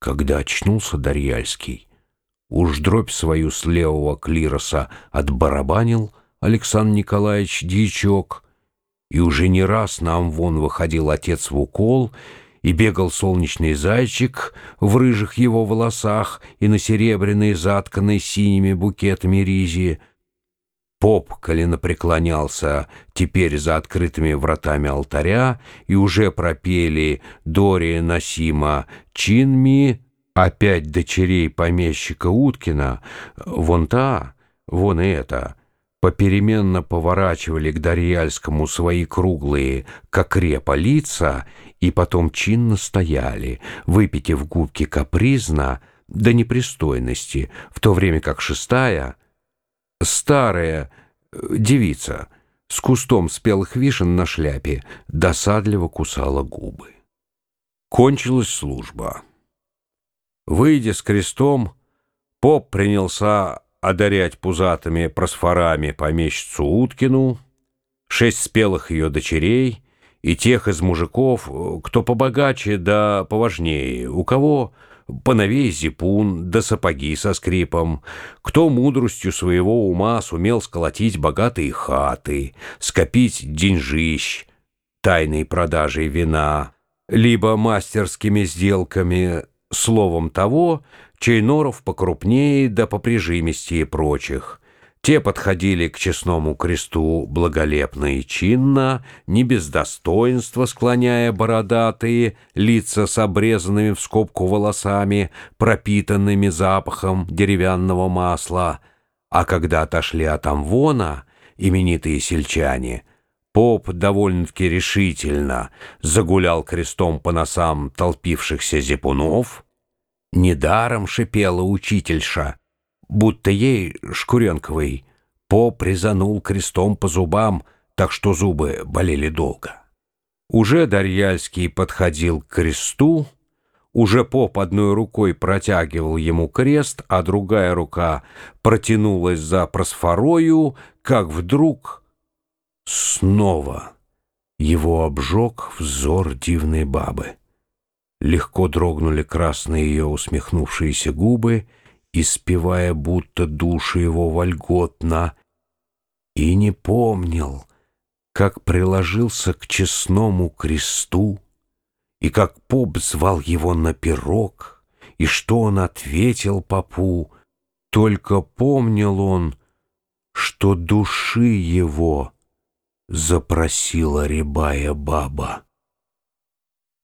Когда очнулся Дарьяльский, уж дробь свою с левого клироса отбарабанил Александр Николаевич Дьячок, и уже не раз нам вон выходил отец в укол, и бегал солнечный зайчик в рыжих его волосах и на серебряной, затканной синими букетами ризи. Поп колено преклонялся теперь за открытыми вратами алтаря, и уже пропели Дория Насима Чинми, опять дочерей помещика Уткина, вон та, вон эта, попеременно поворачивали к Дарьяльскому свои круглые, как репа, лица, и потом чинно стояли, выпитив губки капризно до непристойности, в то время как шестая — Старая э, девица с кустом спелых вишен на шляпе досадливо кусала губы. Кончилась служба. Выйдя с крестом, поп принялся одарять пузатыми просфорами помещицу Уткину, шесть спелых ее дочерей и тех из мужиков, э, кто побогаче да поважнее, у кого — поновей зипун да сапоги со скрипом, кто мудростью своего ума сумел сколотить богатые хаты, скопить деньжищ, тайной продажей вина, либо мастерскими сделками, словом того, чей норов покрупнее да поприжимистее прочих, те подходили к честному кресту благолепно и чинно, не без достоинства склоняя бородатые, лица с обрезанными в скобку волосами, пропитанными запахом деревянного масла. А когда отошли от Амвона, именитые сельчане, поп довольно-таки решительно загулял крестом по носам толпившихся зипунов. Недаром шипела учительша — будто ей, Шкуренковой, по призанул крестом по зубам, так что зубы болели долго. Уже Дарьяльский подходил к кресту, уже поп одной рукой протягивал ему крест, а другая рука протянулась за просфорою, как вдруг снова его обжег взор дивной бабы. Легко дрогнули красные ее усмехнувшиеся губы, испевая будто души его вольготно, и не помнил, как приложился к честному кресту, и как поп звал его на пирог, и что он ответил попу, только помнил он, что души его запросила рябая баба.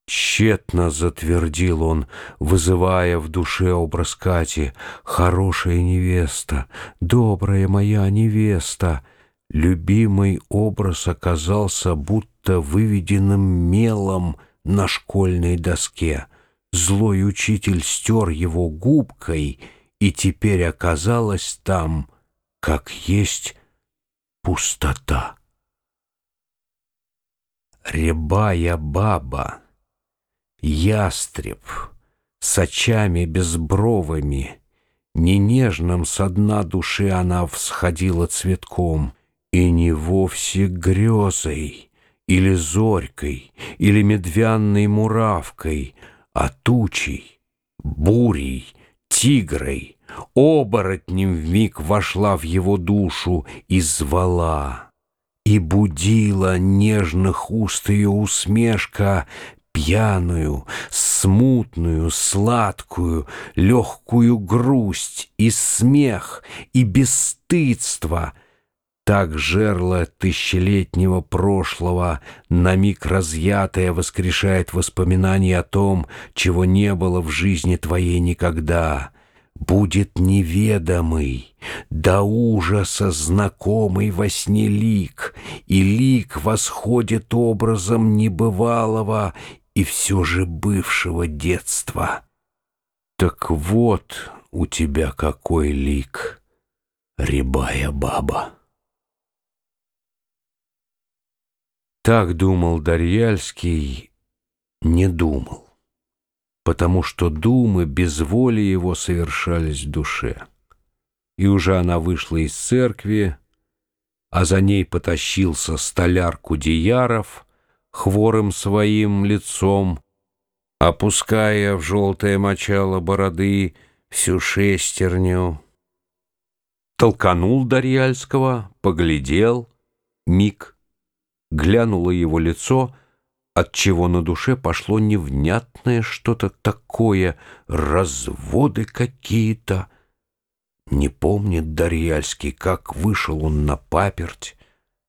Тщетно затвердил он, вызывая в душе образ Кати. «Хорошая невеста, добрая моя невеста!» Любимый образ оказался будто выведенным мелом на школьной доске. Злой учитель стер его губкой, и теперь оказалось там, как есть пустота. Рябая баба Ястреб с очами безбровыми, Не нежным со дна души она всходила цветком, И не вовсе грезой, или зорькой, Или медвянной муравкой, А тучей, бурей, тигрой, Оборотнем вмиг вошла в его душу и звала. И будила нежных уст ее усмешка пьяную, смутную, сладкую, легкую грусть и смех, и бесстыдство. Так жерло тысячелетнего прошлого, на миг разъятое, воскрешает воспоминания о том, чего не было в жизни твоей никогда — будет неведомый, до ужаса знакомый во сне лик, и лик восходит образом небывалого и все же бывшего детства. Так вот у тебя какой лик, рябая баба. Так думал Дарьяльский, не думал, потому что думы без воли его совершались в душе. И уже она вышла из церкви, а за ней потащился столяр Кудеяров — хворым своим лицом, опуская в желтое мочало бороды всю шестерню. Толканул Дарьяльского, поглядел, миг, глянуло его лицо, отчего на душе пошло невнятное что-то такое, разводы какие-то. Не помнит Дарьяльский, как вышел он на паперть,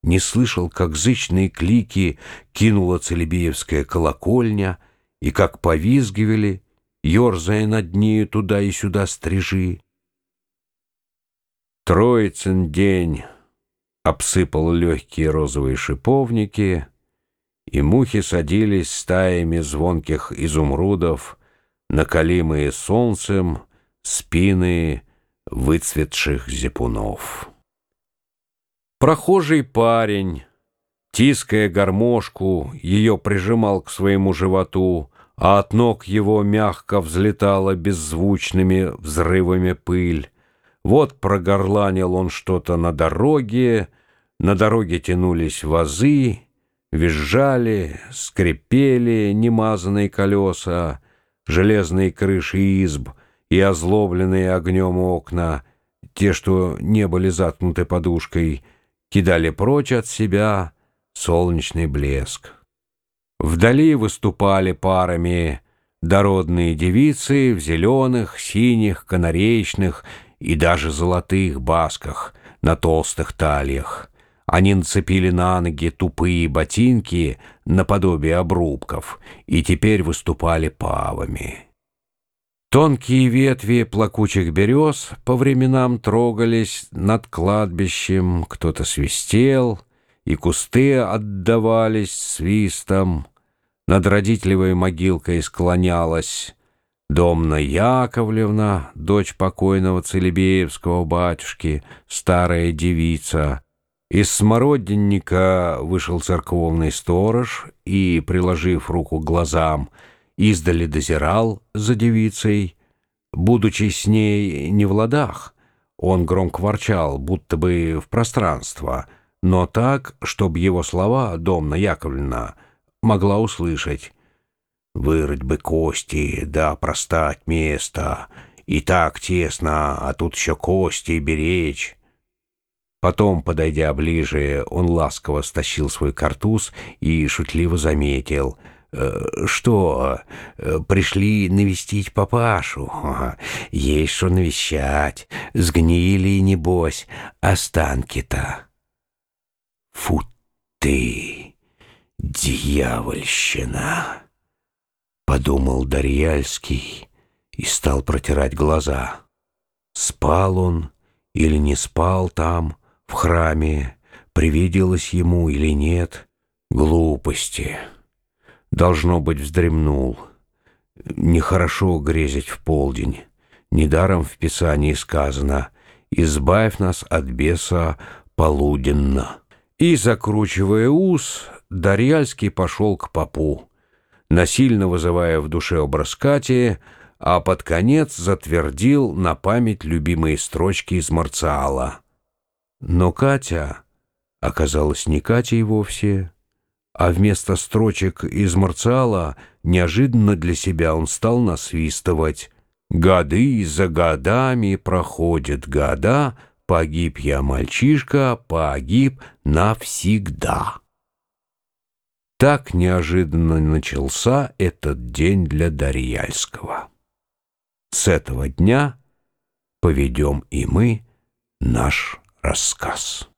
не слышал, как зычные клики кинула Целебеевская колокольня и как повизгивали, ерзая над нею туда и сюда стрижи. Троицын день обсыпал легкие розовые шиповники, и мухи садились стаями звонких изумрудов, накалимые солнцем спины выцветших зипунов. Прохожий парень, тиская гармошку, ее прижимал к своему животу, а от ног его мягко взлетала беззвучными взрывами пыль. Вот прогорланил он что-то на дороге, на дороге тянулись вазы, визжали, скрипели немазанные колеса, железные крыши изб и озлобленные огнем окна, те, что не были заткнуты подушкой — кидали прочь от себя солнечный блеск. Вдали выступали парами дородные девицы в зеленых, синих, канареечных и даже золотых басках на толстых талиях. Они нацепили на ноги тупые ботинки наподобие обрубков и теперь выступали павами. Тонкие ветви плакучих берез по временам трогались над кладбищем, кто-то свистел, и кусты отдавались свистом. Над родителевой могилкой склонялась Домна Яковлевна, дочь покойного Целебеевского батюшки, старая девица. Из смородинника вышел церковный сторож и, приложив руку к глазам, издали дозирал за девицей. Будучи с ней не в ладах, он громко ворчал, будто бы в пространство, но так, чтобы его слова Домна Яковлевна могла услышать. «Вырыть бы кости, да простать место, и так тесно, а тут еще кости беречь». Потом, подойдя ближе, он ласково стащил свой картуз и шутливо заметил — что, э, пришли навестить папашу? Есть что навещать. Сгнили, небось, останки-то. Фу ты, дьявольщина! Подумал Дарьяльский и стал протирать глаза. Спал он или не спал там, в храме, привиделось ему или нет? Глупости. Должно быть, вздремнул. Нехорошо грезить в полдень. Недаром в Писании сказано «Избавь нас от беса полуденно». И, закручивая ус, Дарьяльский пошел к попу, насильно вызывая в душе образ Кати, а под конец затвердил на память любимые строчки из Марциала. Но Катя оказалась не Катей вовсе, а вместо строчек из Марциала неожиданно для себя он стал насвистывать «Годы за годами проходят года, погиб я, мальчишка, погиб навсегда». Так неожиданно начался этот день для Дарьяльского. С этого дня поведем и мы наш рассказ.